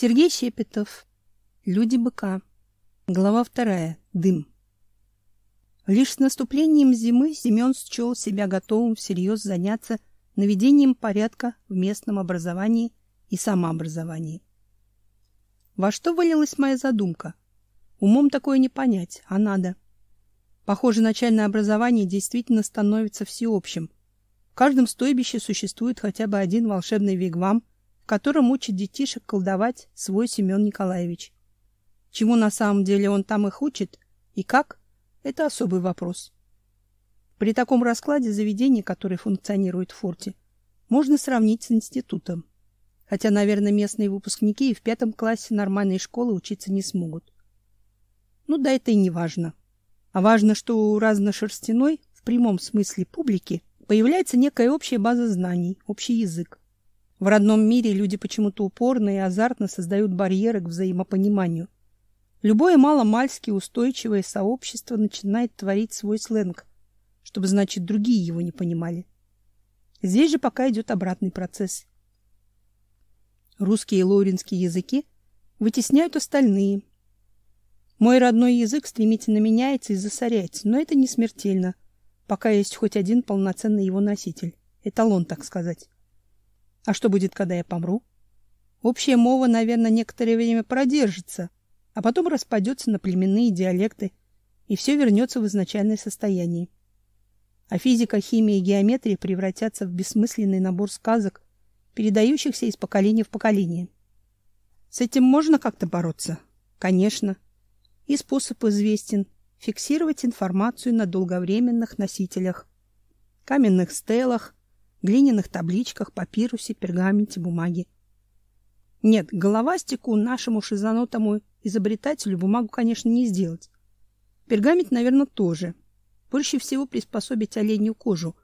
Сергей Щепетов. Люди быка. Глава вторая. Дым. Лишь с наступлением зимы Семен счел себя готовым всерьез заняться наведением порядка в местном образовании и самообразовании. Во что вылилась моя задумка? Умом такое не понять, а надо. Похоже, начальное образование действительно становится всеобщим. В каждом стойбище существует хотя бы один волшебный вигвам, в котором учит детишек колдовать свой Семен Николаевич. Чему на самом деле он там их учит и как это особый вопрос. При таком раскладе заведение, которое функционирует в форте, можно сравнить с институтом. Хотя, наверное, местные выпускники и в пятом классе нормальной школы учиться не смогут. Ну да это и не важно. А важно, что у разношерстяной, в прямом смысле публики, появляется некая общая база знаний, общий язык. В родном мире люди почему-то упорно и азартно создают барьеры к взаимопониманию – Любое маломальски устойчивое сообщество начинает творить свой сленг, чтобы, значит, другие его не понимали. Здесь же пока идет обратный процесс. Русский и лоуринский языки вытесняют остальные. Мой родной язык стремительно меняется и засоряется, но это не смертельно, пока есть хоть один полноценный его носитель, эталон, так сказать. А что будет, когда я помру? Общая мова, наверное, некоторое время продержится, а потом распадется на племенные диалекты, и все вернется в изначальное состояние. А физика, химия и геометрия превратятся в бессмысленный набор сказок, передающихся из поколения в поколение. С этим можно как-то бороться? Конечно. И способ известен – фиксировать информацию на долговременных носителях, каменных стелах, глиняных табличках, папирусе, пергаменте, бумаге. Нет, головастику нашему шизанутому изобретателю бумагу, конечно, не сделать. Пергамент, наверное, тоже. Проще всего приспособить оленью кожу,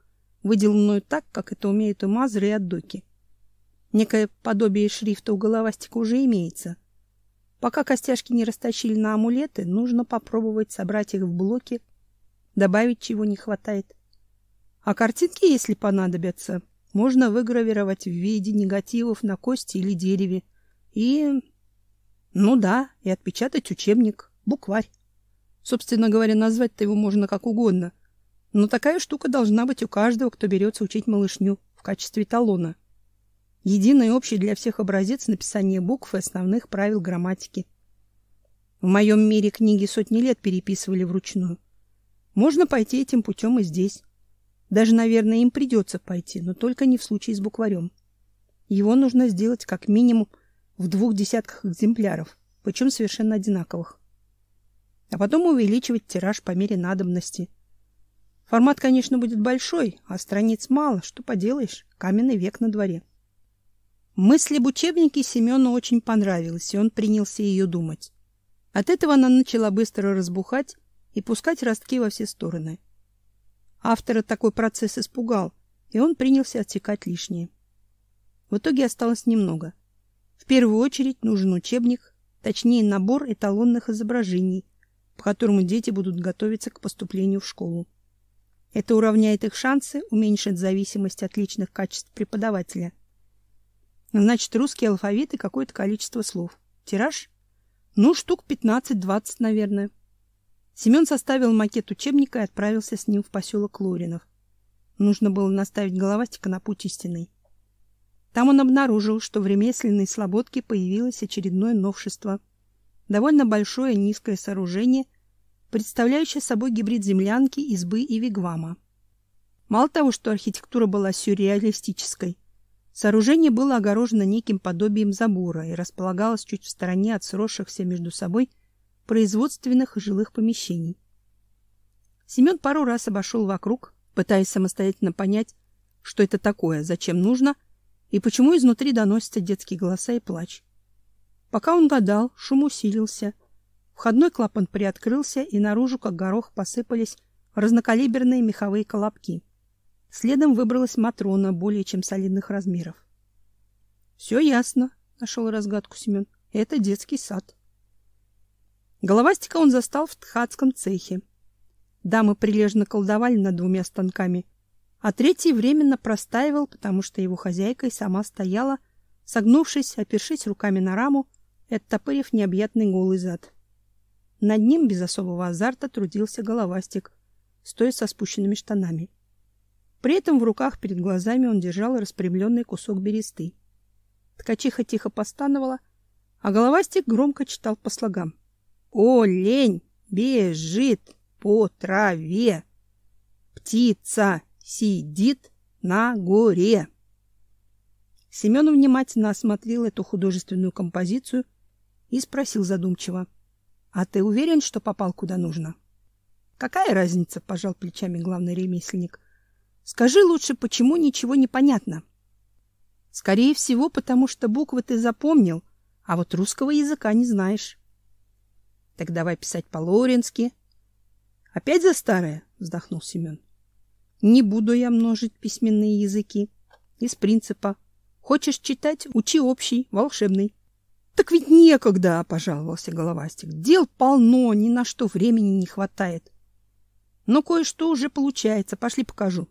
выделанную так, как это умеют и мазры, и отдоки. Некое подобие шрифта у головастика уже имеется. Пока костяшки не растащили на амулеты, нужно попробовать собрать их в блоки, добавить чего не хватает. А картинки, если понадобятся, можно выгравировать в виде негативов на кости или дереве и ну да, и отпечатать учебник, букварь. Собственно говоря, назвать-то его можно как угодно. Но такая штука должна быть у каждого, кто берется учить малышню в качестве талона. Единый общий для всех образец написания букв и основных правил грамматики. В моем мире книги сотни лет переписывали вручную. Можно пойти этим путем и здесь. Даже, наверное, им придется пойти, но только не в случае с букварем. Его нужно сделать как минимум в двух десятках экземпляров, причем совершенно одинаковых. А потом увеличивать тираж по мере надобности. Формат, конечно, будет большой, а страниц мало, что поделаешь, каменный век на дворе. Мысль об учебнике Семену очень понравилась, и он принялся ее думать. От этого она начала быстро разбухать и пускать ростки во все стороны. Автора такой процесс испугал, и он принялся отсекать лишнее. В итоге осталось немного — в первую очередь нужен учебник, точнее набор эталонных изображений, по которому дети будут готовиться к поступлению в школу. Это уравняет их шансы, уменьшит зависимость от личных качеств преподавателя. Значит, русский алфавит и какое-то количество слов. Тираж? Ну, штук 15-20, наверное. Семен составил макет учебника и отправился с ним в поселок Лоринов. Нужно было наставить головастика на путь истинный. Там он обнаружил, что в ремесленной слободке появилось очередное новшество. Довольно большое низкое сооружение, представляющее собой гибрид землянки, избы и вигвама. Мало того, что архитектура была сюрреалистической, сооружение было огорожено неким подобием забора и располагалось чуть в стороне от сросшихся между собой производственных и жилых помещений. Семен пару раз обошел вокруг, пытаясь самостоятельно понять, что это такое, зачем нужно — и почему изнутри доносятся детские голоса и плач. Пока он гадал, шум усилился. Входной клапан приоткрылся, и наружу, как горох, посыпались разнокалиберные меховые колобки. Следом выбралась Матрона более чем солидных размеров. Все ясно, нашел разгадку Семен. Это детский сад. Головастика он застал в ткацком цехе. Дамы прилежно колдовали над двумя станками, а третий временно простаивал, потому что его хозяйка и сама стояла, согнувшись, опершись руками на раму, оттопырив необъятный голый зад. Над ним без особого азарта трудился головастик, стоя со спущенными штанами. При этом в руках перед глазами он держал распрямленный кусок бересты. Ткачиха тихо постановала, а головастик громко читал по слогам. «О, лень бежит по траве, птица сидит на горе». Семен внимательно осмотрел эту художественную композицию и спросил задумчиво. — А ты уверен, что попал куда нужно? — Какая разница? — пожал плечами главный ремесленник. — Скажи лучше, почему ничего не понятно? — Скорее всего, потому что буквы ты запомнил, а вот русского языка не знаешь. — Так давай писать по-лоренски. — Опять за старое? — вздохнул Семен. — Не буду я множить письменные языки. Из принципа — Хочешь читать? Учи общий, волшебный. Так ведь некогда, пожаловался головастик. Дел полно, ни на что времени не хватает. Но кое-что уже получается. Пошли покажу.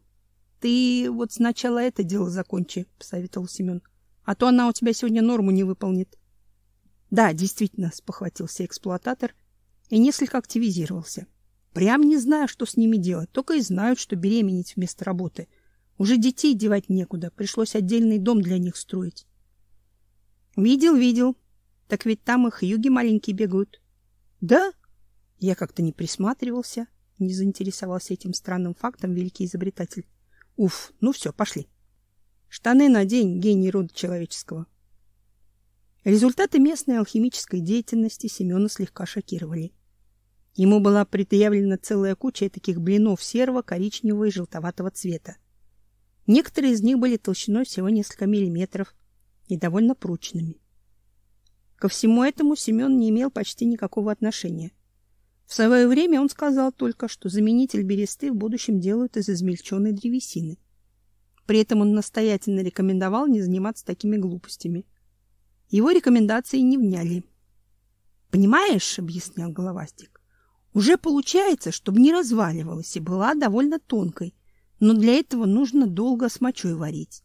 Ты вот сначала это дело закончи, посоветовал Семен. А то она у тебя сегодня норму не выполнит. Да, действительно, спохватился эксплуататор и несколько активизировался. Прям не знаю, что с ними делать, только и знают, что беременеть вместо работы. Уже детей девать некуда, пришлось отдельный дом для них строить. Видел, видел. Так ведь там их юги маленькие бегают. Да? Я как-то не присматривался, не заинтересовался этим странным фактом великий изобретатель. Уф, ну все, пошли. Штаны надень, гений рода человеческого. Результаты местной алхимической деятельности Семена слегка шокировали. Ему была предъявлена целая куча таких блинов серого, коричневого и желтоватого цвета. Некоторые из них были толщиной всего несколько миллиметров и довольно прочными. Ко всему этому Семен не имел почти никакого отношения. В свое время он сказал только, что заменитель бересты в будущем делают из измельченной древесины. При этом он настоятельно рекомендовал не заниматься такими глупостями. Его рекомендации не вняли. «Понимаешь, — объяснял Головастик, — уже получается, чтобы не разваливалась и была довольно тонкой, но для этого нужно долго с мочой варить.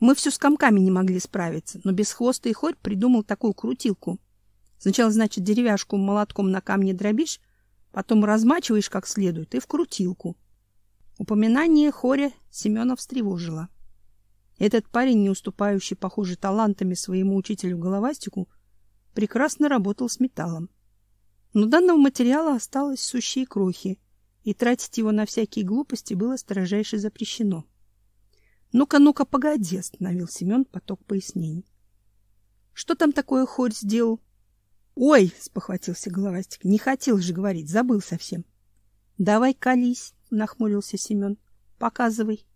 Мы все с комками не могли справиться, но без хвоста и хорь придумал такую крутилку. Сначала, значит, деревяшку молотком на камне дробишь, потом размачиваешь как следует и в крутилку. Упоминание хоря Семена встревожило. Этот парень, не уступающий, похоже, талантами своему учителю Головастику, прекрасно работал с металлом. Но данного материала осталось сущие крохи, и тратить его на всякие глупости было строжайше запрещено. Ну-ка, ну-ка, погоди, остановил Семен поток пояснений. Что там такое хорь сделал? Ой, спохватился головастик. Не хотел же говорить, забыл совсем. Давай колись, нахмурился Семен. Показывай.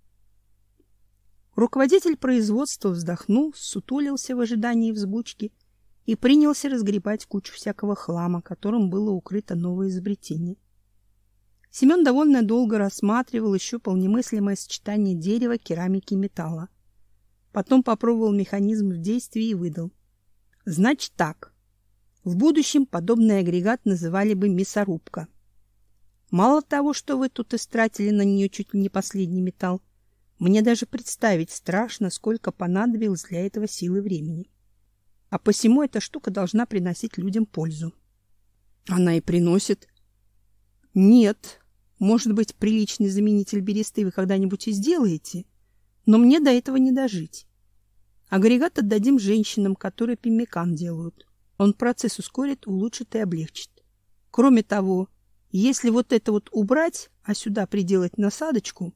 Руководитель производства вздохнул, сутулился в ожидании взбучки и принялся разгребать кучу всякого хлама, которым было укрыто новое изобретение. Семен довольно долго рассматривал и щупал немыслимое сочетание дерева, керамики и металла. Потом попробовал механизм в действии и выдал. Значит так. В будущем подобный агрегат называли бы мясорубка. Мало того, что вы тут истратили на нее чуть ли не последний металл, мне даже представить страшно, сколько понадобилось для этого силы времени. А посему эта штука должна приносить людям пользу. Она и приносит. Нет, может быть, приличный заменитель бересты вы когда-нибудь и сделаете, но мне до этого не дожить. Агрегат отдадим женщинам, которые пиммикан делают. Он процесс ускорит, улучшит и облегчит. Кроме того, если вот это вот убрать, а сюда приделать насадочку,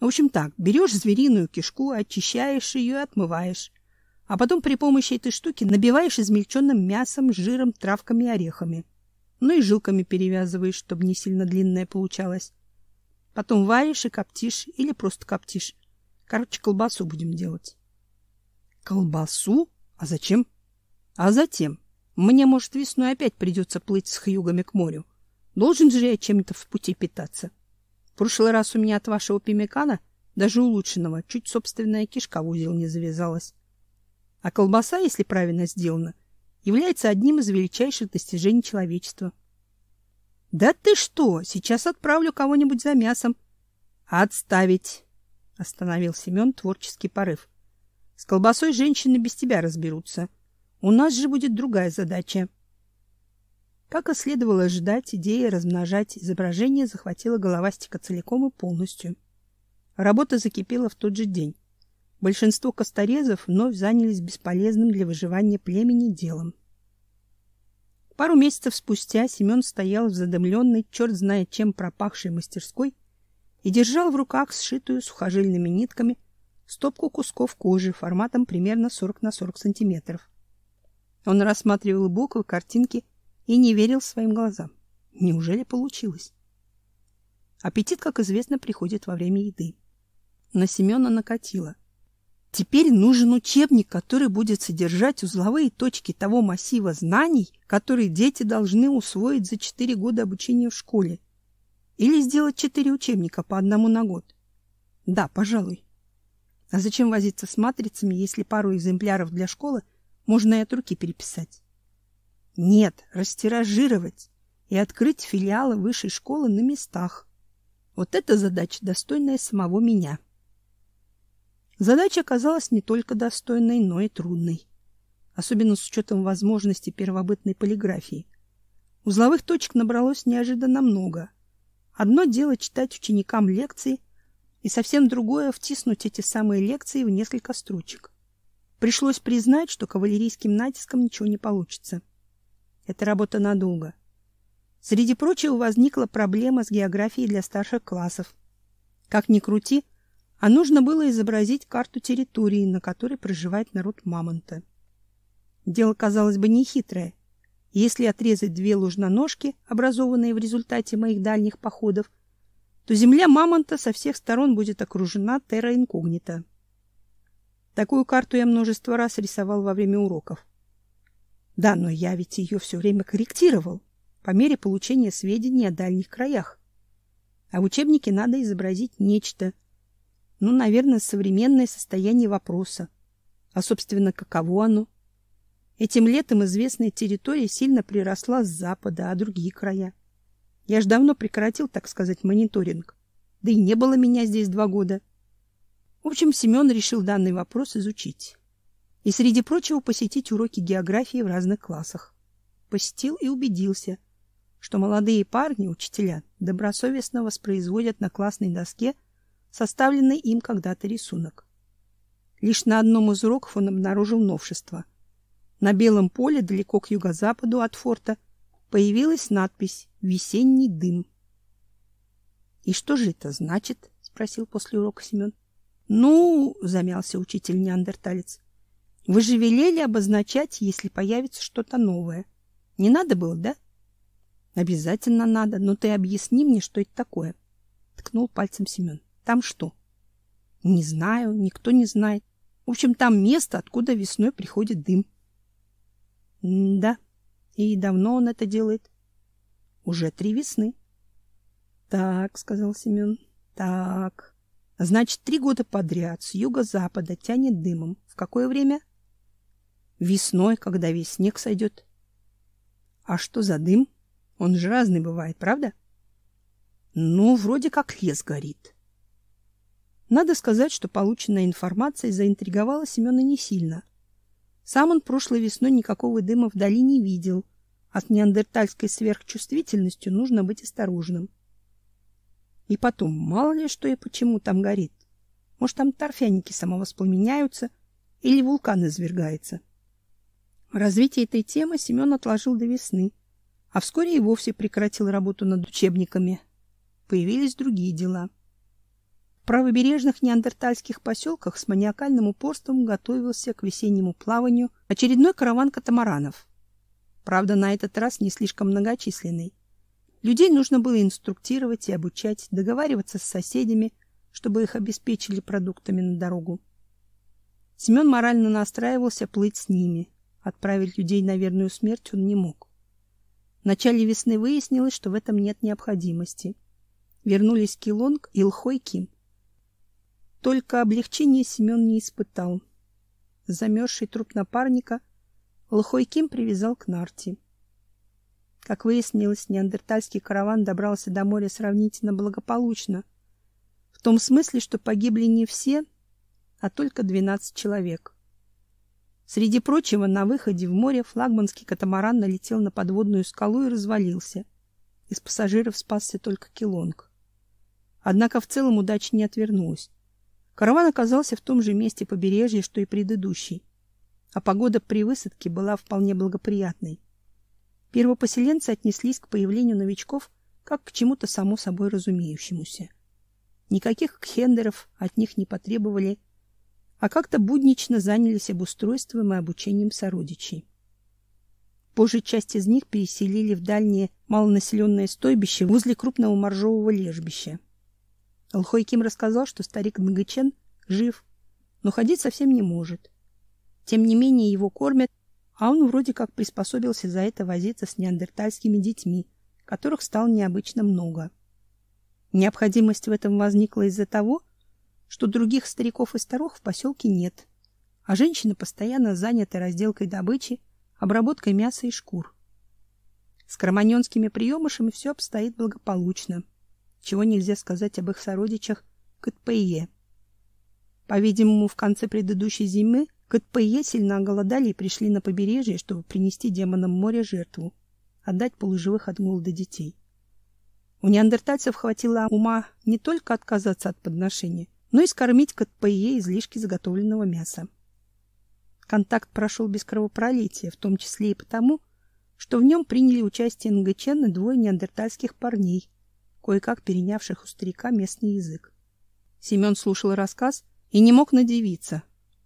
в общем так, берешь звериную кишку, очищаешь ее и отмываешь, а потом при помощи этой штуки набиваешь измельченным мясом, жиром, травками и орехами. Ну и жилками перевязываешь, чтобы не сильно длинная получалась. Потом варишь и коптишь или просто коптишь. Короче, колбасу будем делать. Колбасу? А зачем? А затем. Мне, может, весной опять придется плыть с хьюгами к морю. Должен же я чем-то в пути питаться. Прошлый раз у меня от вашего пимикана, даже улучшенного, чуть собственная кишка в узел не завязалась. А колбаса, если правильно сделана, является одним из величайших достижений человечества. Да ты что? Сейчас отправлю кого-нибудь за мясом. Отставить, остановил Семен творческий порыв. С колбасой женщины без тебя разберутся. У нас же будет другая задача. Как и следовало ожидать, идея размножать изображение захватила головастика целиком и полностью. Работа закипела в тот же день. Большинство косторезов вновь занялись бесполезным для выживания племени делом. Пару месяцев спустя Семен стоял в задымленной, черт знает чем пропахшей мастерской и держал в руках сшитую сухожильными нитками стопку кусков кожи форматом примерно 40 на 40 сантиметров. Он рассматривал буквы, картинки и не верил своим глазам. Неужели получилось? Аппетит, как известно, приходит во время еды. На Семена накатило. Теперь нужен учебник, который будет содержать узловые точки того массива знаний, которые дети должны усвоить за четыре года обучения в школе. Или сделать четыре учебника по одному на год. Да, пожалуй. А зачем возиться с матрицами, если пару экземпляров для школы можно и от руки переписать? Нет, растиражировать и открыть филиалы высшей школы на местах. Вот эта задача, достойная самого меня. Задача оказалась не только достойной, но и трудной. Особенно с учетом возможности первобытной полиграфии. Узловых точек набралось неожиданно много — Одно дело читать ученикам лекции, и совсем другое втиснуть эти самые лекции в несколько строчек. Пришлось признать, что кавалерийским натиском ничего не получится. Это работа надолго. Среди прочего возникла проблема с географией для старших классов. Как ни крути, а нужно было изобразить карту территории, на которой проживает народ мамонта. Дело, казалось бы, нехитрое. Если отрезать две ложноножки, образованные в результате моих дальних походов, то земля мамонта со всех сторон будет окружена терра инкогнита. Такую карту я множество раз рисовал во время уроков. Да, но я ведь ее все время корректировал по мере получения сведений о дальних краях. А в учебнике надо изобразить нечто, ну, наверное, современное состояние вопроса. А, собственно, каково оно? — Этим летом известная территория сильно приросла с запада, а другие края. Я ж давно прекратил, так сказать, мониторинг. Да и не было меня здесь два года. В общем, Семен решил данный вопрос изучить. И, среди прочего, посетить уроки географии в разных классах. Посетил и убедился, что молодые парни, учителя, добросовестно воспроизводят на классной доске составленный им когда-то рисунок. Лишь на одном из уроков он обнаружил новшество — на белом поле далеко к юго-западу от форта появилась надпись «Весенний дым». «И что же это значит?» — спросил после урока Семен. «Ну, — замялся учитель-неандерталец, — вы же велели обозначать, если появится что-то новое. Не надо было, да?» «Обязательно надо, но ты объясни мне, что это такое», — ткнул пальцем Семен. «Там что?» «Не знаю, никто не знает. В общем, там место, откуда весной приходит дым». Да. И давно он это делает? Уже три весны. Так, сказал Семен. Так. Значит, три года подряд с юго-запада тянет дымом. В какое время? Весной, когда весь снег сойдет. А что за дым? Он же разный бывает, правда? Ну, вроде как лес горит. Надо сказать, что полученная информация заинтриговала Семена не сильно. Сам он прошлой весной никакого дыма вдали не видел, с неандертальской сверхчувствительностью нужно быть осторожным. И потом, мало ли что и почему там горит. Может, там торфяники самовоспламеняются или вулкан извергается. Развитие этой темы Семен отложил до весны, а вскоре и вовсе прекратил работу над учебниками. Появились другие дела — правобережных неандертальских поселках с маниакальным упорством готовился к весеннему плаванию очередной караван катамаранов. Правда, на этот раз не слишком многочисленный. Людей нужно было инструктировать и обучать, договариваться с соседями, чтобы их обеспечили продуктами на дорогу. Семен морально настраивался плыть с ними. Отправить людей на верную смерть он не мог. В начале весны выяснилось, что в этом нет необходимости. Вернулись Килонг и Лхой Ким — только облегчения Семен не испытал. Замерзший труп напарника Лохой Ким привязал к нарте. Как выяснилось, неандертальский караван добрался до моря сравнительно благополучно, в том смысле, что погибли не все, а только 12 человек. Среди прочего, на выходе в море флагманский катамаран налетел на подводную скалу и развалился. Из пассажиров спасся только Килонг. Однако в целом удача не отвернулась. Караван оказался в том же месте побережья, что и предыдущий, а погода при высадке была вполне благоприятной. Первопоселенцы отнеслись к появлению новичков как к чему-то само собой разумеющемуся. Никаких кхендеров от них не потребовали а как-то буднично занялись обустройством и обучением сородичей. Позже часть из них переселили в дальнее малонаселенное стойбище возле крупного моржового лежбища. Алхой Ким рассказал, что старик Нгычен жив, но ходить совсем не может. Тем не менее его кормят, а он вроде как приспособился за это возиться с неандертальскими детьми, которых стало необычно много. Необходимость в этом возникла из-за того, что других стариков и старух в поселке нет, а женщины постоянно заняты разделкой добычи, обработкой мяса и шкур. С кроманьонскими приемышами все обстоит благополучно, чего нельзя сказать об их сородичах Кэтпэе. По-видимому, в конце предыдущей зимы Кэтпэе сильно оголодали и пришли на побережье, чтобы принести демонам моря жертву, отдать полуживых от голода детей. У неандертальцев хватило ума не только отказаться от подношения, но и скормить КТПЕ излишки заготовленного мяса. Контакт прошел без кровопролития, в том числе и потому, что в нем приняли участие нгчен и двое неандертальских парней, кое-как перенявших у старика местный язык. Семен слушал рассказ и не мог надевиться,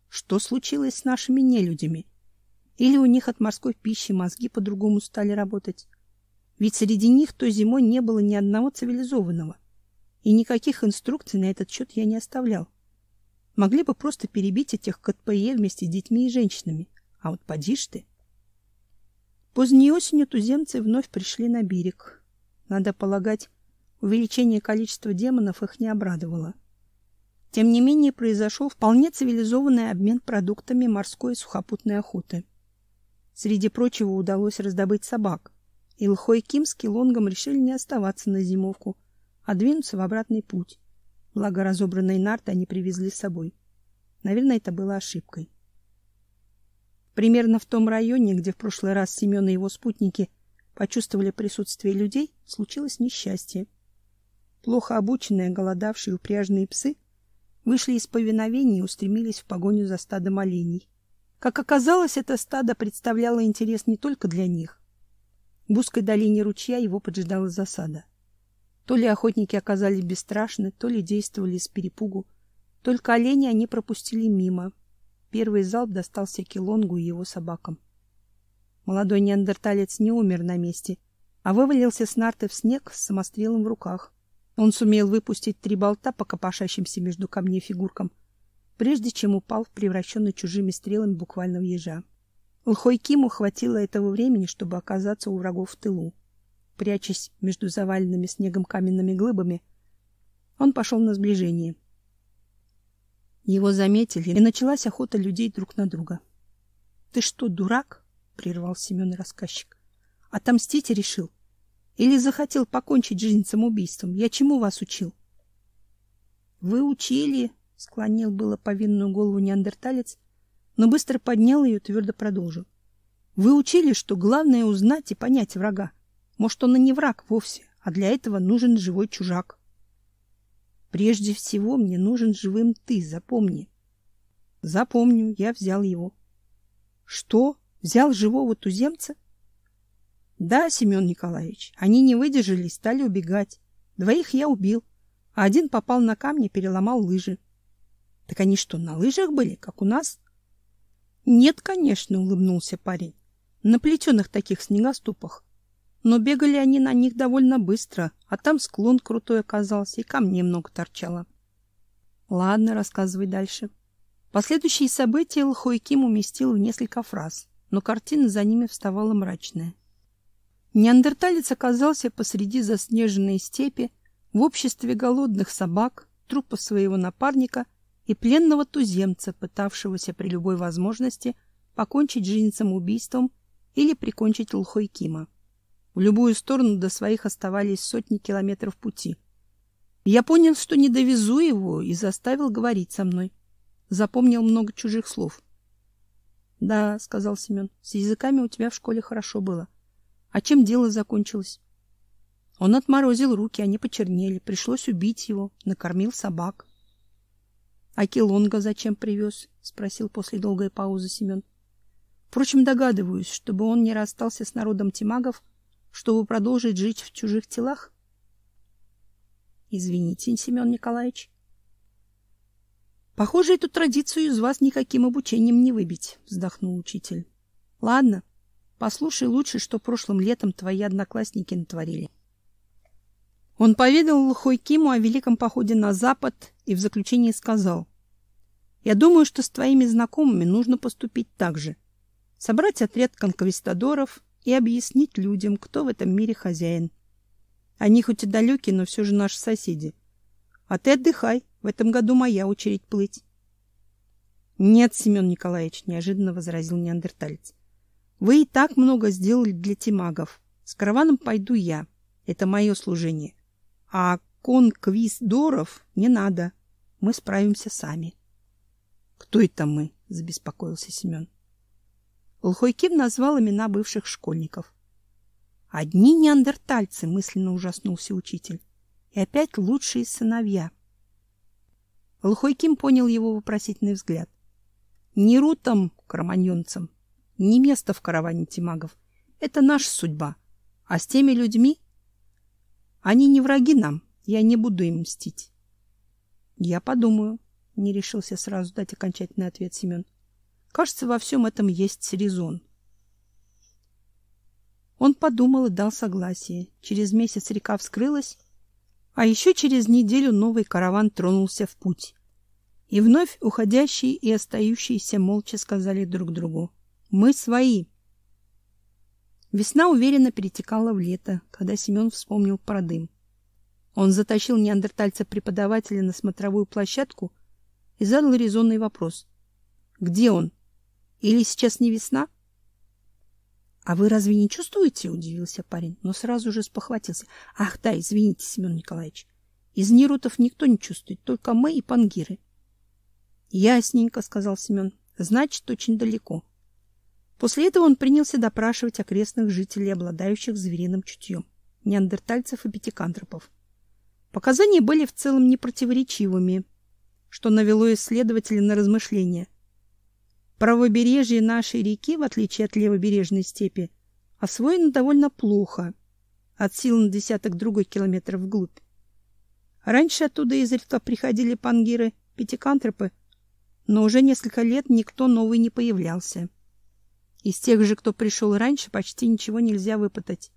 что случилось с нашими нелюдями. Или у них от морской пищи мозги по-другому стали работать. Ведь среди них той зимой не было ни одного цивилизованного и никаких инструкций на этот счет я не оставлял. Могли бы просто перебить этих КТПЕ вместе с детьми и женщинами. А вот поди ж ты. Поздней осенью туземцы вновь пришли на берег. Надо полагать, увеличение количества демонов их не обрадовало. Тем не менее, произошел вполне цивилизованный обмен продуктами морской и сухопутной охоты. Среди прочего удалось раздобыть собак. Илхой Ким с Килонгом решили не оставаться на зимовку, а двинуться в обратный путь. Благо разобранные нарты они привезли с собой. Наверное, это было ошибкой. Примерно в том районе, где в прошлый раз Семен и его спутники почувствовали присутствие людей, случилось несчастье. Плохо обученные, голодавшие упряжные псы вышли из повиновения и устремились в погоню за стадом оленей. Как оказалось, это стадо представляло интерес не только для них. В узкой долине ручья его поджидала засада. То ли охотники оказались бесстрашны, то ли действовали с перепугу. Только оленя они пропустили мимо. Первый залп достался Килонгу и его собакам. Молодой неандерталец не умер на месте, а вывалился с нарты в снег с самострелом в руках. Он сумел выпустить три болта по копошащимся между камней фигуркам, прежде чем упал в превращенный чужими стрелами буквально в ежа. Лхой Киму хватило этого времени, чтобы оказаться у врагов в тылу прячась между заваленными снегом каменными глыбами, он пошел на сближение. Его заметили, и началась охота людей друг на друга. — Ты что, дурак? — прервал Семен рассказчик. — Отомстить решил? Или захотел покончить жизнь самоубийством? Я чему вас учил? — Вы учили, — склонил было повинную голову неандерталец, но быстро поднял ее и твердо продолжил. — Вы учили, что главное узнать и понять врага. Может, он и не враг вовсе, а для этого нужен живой чужак. Прежде всего мне нужен живым ты, запомни. Запомню, я взял его. Что? Взял живого туземца? Да, Семен Николаевич, они не выдержали и стали убегать. Двоих я убил, а один попал на камни, переломал лыжи. Так они что, на лыжах были, как у нас? Нет, конечно, улыбнулся парень. На плетеных таких снегоступах но бегали они на них довольно быстро, а там склон крутой оказался, и камней много торчало. Ладно, рассказывай дальше. Последующие события Лхойким уместил в несколько фраз, но картина за ними вставала мрачная. Неандерталец оказался посреди заснеженной степи в обществе голодных собак, трупа своего напарника и пленного туземца, пытавшегося при любой возможности покончить жизнь самоубийством или прикончить Лхойкима. В любую сторону до своих оставались сотни километров пути. Я понял, что не довезу его, и заставил говорить со мной. Запомнил много чужих слов. Да, сказал Семен. С языками у тебя в школе хорошо было. А чем дело закончилось? Он отморозил руки, они почернели. Пришлось убить его, накормил собак. — А Килонга зачем привез? — спросил после долгой паузы Семен. Впрочем, догадываюсь, чтобы он не расстался с народом тимагов, чтобы продолжить жить в чужих телах. — Извините, Семен Николаевич. — Похоже, эту традицию из вас никаким обучением не выбить, — вздохнул учитель. — Ладно, послушай лучше, что прошлым летом твои одноклассники натворили. Он поведал Хойкиму о великом походе на запад и в заключении сказал: "Я думаю, что с твоими знакомыми нужно поступить так же. Собрать отряд конквистадоров и объяснить людям, кто в этом мире хозяин. Они хоть и далекие, но все же наши соседи. А ты отдыхай, в этом году моя очередь плыть". "Нет, Семен Николаевич", неожиданно возразил неандерталец. "Вы и так много сделали для тимагов. С караваном пойду я. Это мое служение. А конквиздоров не надо. Мы справимся сами. Кто это мы? забеспокоился Семен. Лхойкин назвал имена бывших школьников. Одни неандертальцы, мысленно ужаснулся учитель. И опять лучшие сыновья. Лхойким понял его вопросительный взгляд. Не рутам, кроманьонцам, не место в караване тимагов. Это наша судьба. А с теми людьми они не враги нам, я не буду им мстить. Я подумаю, не решился сразу дать окончательный ответ Семен. Кажется, во всем этом есть резон. Он подумал и дал согласие. Через месяц река вскрылась, а еще через неделю новый караван тронулся в путь. И вновь уходящие и остающиеся молча сказали друг другу: "Мы свои". Весна уверенно перетекала в лето, когда Семен вспомнил про дым. Он затащил неандертальца-преподавателя на смотровую площадку и задал резонный вопрос. «Где он? Или сейчас не весна?» «А вы разве не чувствуете?» — удивился парень, но сразу же спохватился. «Ах, да, извините, Семен Николаевич. Из нерутов никто не чувствует, только мы и пангиры». «Ясненько», — сказал Семен. «Значит, очень далеко». После этого он принялся допрашивать окрестных жителей, обладающих звериным чутьем, неандертальцев и пятикантропов. Показания были в целом непротиворечивыми, что навело исследователей на размышления. Правобережье нашей реки, в отличие от левобережной степи, освоено довольно плохо, от сил на десяток другой километров вглубь. Раньше оттуда изредка приходили пангиры, пятикантропы, но уже несколько лет никто новый не появлялся. Из тех же, кто пришел раньше, почти ничего нельзя выпытать.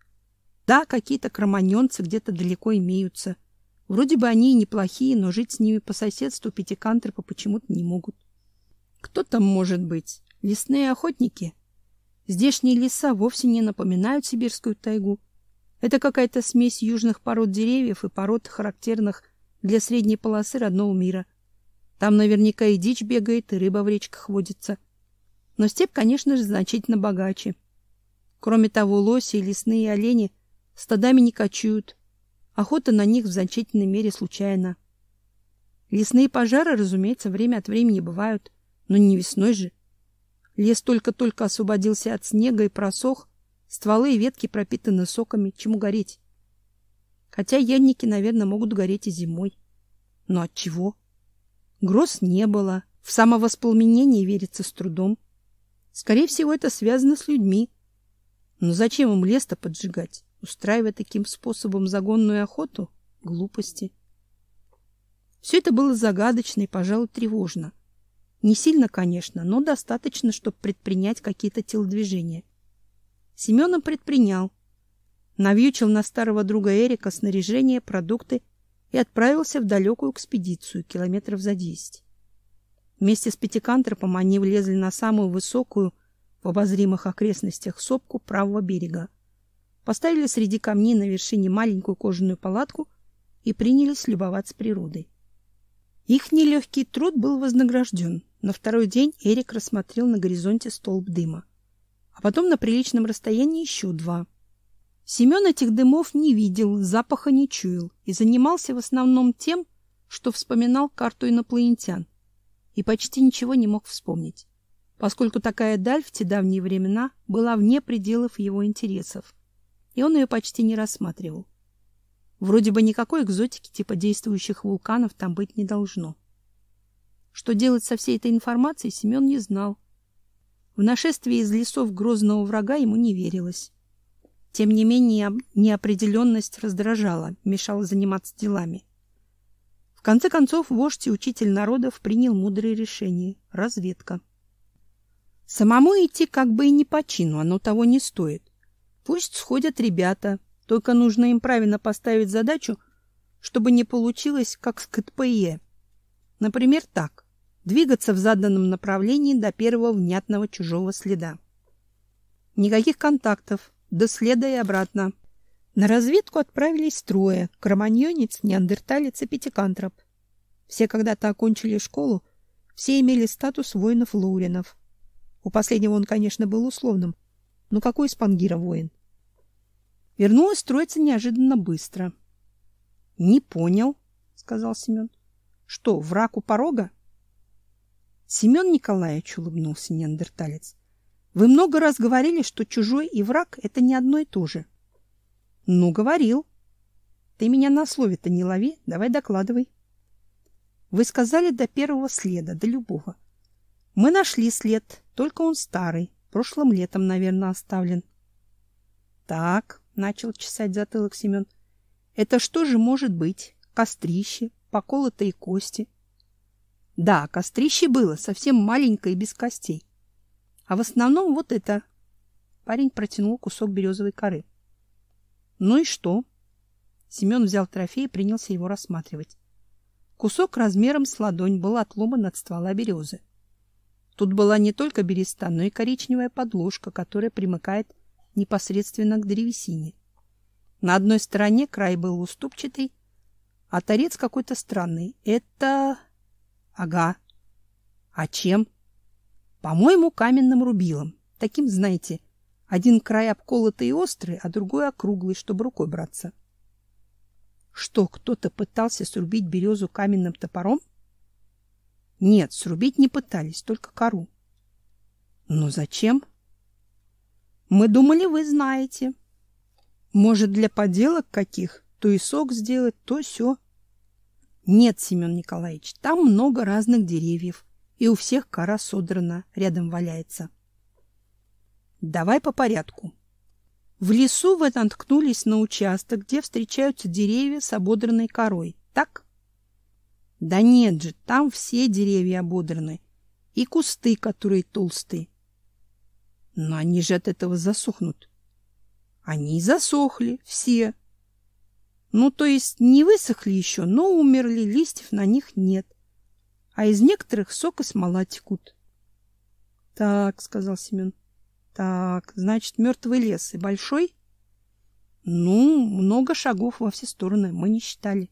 Да, какие-то кроманьонцы где-то далеко имеются. Вроде бы они и неплохие, но жить с ними по соседству пятикантропы почему-то не могут. Кто там может быть? Лесные охотники? Здешние леса вовсе не напоминают сибирскую тайгу. Это какая-то смесь южных пород деревьев и пород, характерных для средней полосы родного мира. Там наверняка и дичь бегает, и рыба в речках водится. Но степь, конечно же, значительно богаче. Кроме того, лоси и лесные олени стадами не кочуют. Охота на них в значительной мере случайна. Лесные пожары, разумеется, время от времени бывают, но не весной же. Лес только-только освободился от снега и просох, стволы и ветки пропитаны соками, чему гореть? Хотя ельники, наверное, могут гореть и зимой. Но от чего? Гроз не было, в самовоспламенение верится с трудом. Скорее всего, это связано с людьми. Но зачем им лес-то поджигать, устраивая таким способом загонную охоту? Глупости. Все это было загадочно и, пожалуй, тревожно. Не сильно, конечно, но достаточно, чтобы предпринять какие-то телодвижения. Семён предпринял. Навьючил на старого друга Эрика снаряжение, продукты и отправился в далекую экспедицию, километров за десять. Вместе с пятикантропом они влезли на самую высокую в обозримых окрестностях сопку правого берега. Поставили среди камней на вершине маленькую кожаную палатку и принялись любоваться природой. Их нелегкий труд был вознагражден. На второй день Эрик рассмотрел на горизонте столб дыма, а потом на приличном расстоянии еще два. Семен этих дымов не видел, запаха не чуял и занимался в основном тем, что вспоминал карту инопланетян и почти ничего не мог вспомнить. поскольку такая даль в те давние времена была вне пределов его интересов, и он ее почти не рассматривал. Вроде бы никакой экзотики типа действующих вулканов там быть не должно. Что делать со всей этой информацией, Семен не знал. В нашествие из лесов грозного врага ему не верилось. Тем не менее, неопределенность раздражала, мешала заниматься делами. В конце концов, вождь и учитель народов принял мудрое решение — разведка. Самому идти как бы и не по чину, оно того не стоит. Пусть сходят ребята, только нужно им правильно поставить задачу, чтобы не получилось, как с КТПЕ. Например, так. Двигаться в заданном направлении до первого внятного чужого следа. Никаких контактов, до следа и обратно. На разведку отправились трое — кроманьонец, неандерталец и пятикантроп. Все когда-то окончили школу, все имели статус воинов-лауринов. У последнего он, конечно, был условным. Но какой из пангира воин? Вернулась троица неожиданно быстро. — Не понял, — сказал Семен. — Что, враг у порога? — Семен Николаевич, — улыбнулся неандерталец, — вы много раз говорили, что чужой и враг — это не одно и то же. — Ну, говорил. Ты меня на слове-то не лови, давай докладывай. Вы сказали до первого следа, до любого. — мы нашли след, только он старый, прошлым летом, наверное, оставлен. Так, начал чесать затылок Семен. Это что же может быть? Кострище, поколотые кости. Да, кострище было, совсем маленькое и без костей. А в основном вот это. Парень протянул кусок березовой коры. Ну и что? Семен взял трофей и принялся его рассматривать. Кусок размером с ладонь был отломан от ствола березы. Тут была не только береста, но и коричневая подложка, которая примыкает непосредственно к древесине. На одной стороне край был уступчатый, а торец какой-то странный. Это... Ага. А чем? По-моему, каменным рубилом. Таким, знаете, один край обколотый и острый, а другой округлый, чтобы рукой браться. Что, кто-то пытался срубить березу каменным топором? Нет, срубить не пытались, только кору. Но зачем? Мы думали, вы знаете. Может, для поделок каких? То и сок сделать, то все. Нет, Семен Николаевич, там много разных деревьев, и у всех кора содрана, рядом валяется. Давай по порядку. В лесу вы наткнулись на участок, где встречаются деревья с ободранной корой, так? Да нет же, там все деревья ободраны. И кусты, которые толстые. Но они же от этого засохнут. Они засохли, все. Ну, то есть не высохли еще, но умерли, листьев на них нет. А из некоторых сок и смола текут. — Так, — сказал Семен. — Так, значит, мертвый лес и большой? — Ну, много шагов во все стороны, мы не считали.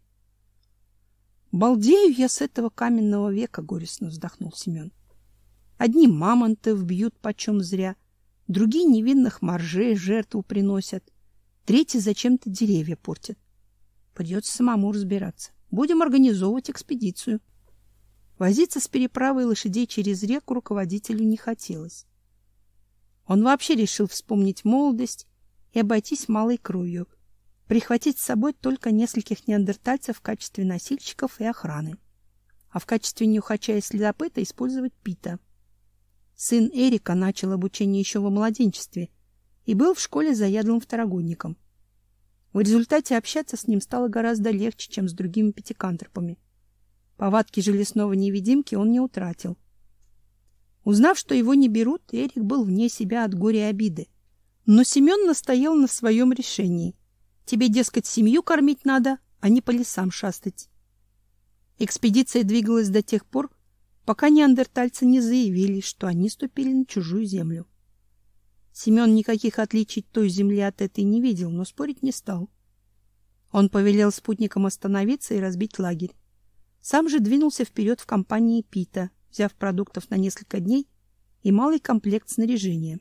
Балдею я с этого каменного века, горестно вздохнул Семен. Одни мамонты вбьют почем зря, другие невинных моржей жертву приносят, третьи зачем-то деревья портят. Придется самому разбираться. Будем организовывать экспедицию. Возиться с переправой лошадей через реку руководителю не хотелось. Он вообще решил вспомнить молодость и обойтись малой кровью, прихватить с собой только нескольких неандертальцев в качестве носильщиков и охраны, а в качестве нюхача и следопыта использовать Пита. Сын Эрика начал обучение еще во младенчестве и был в школе заядлым второгодником. В результате общаться с ним стало гораздо легче, чем с другими пятикантропами. Повадки же лесного невидимки он не утратил. Узнав, что его не берут, Эрик был вне себя от горя и обиды. Но Семен настоял на своем решении — Тебе, дескать, семью кормить надо, а не по лесам шастать. Экспедиция двигалась до тех пор, пока неандертальцы не заявили, что они ступили на чужую землю. Семен никаких отличий той земли от этой не видел, но спорить не стал. Он повелел спутникам остановиться и разбить лагерь. Сам же двинулся вперед в компании Пита, взяв продуктов на несколько дней и малый комплект снаряжения.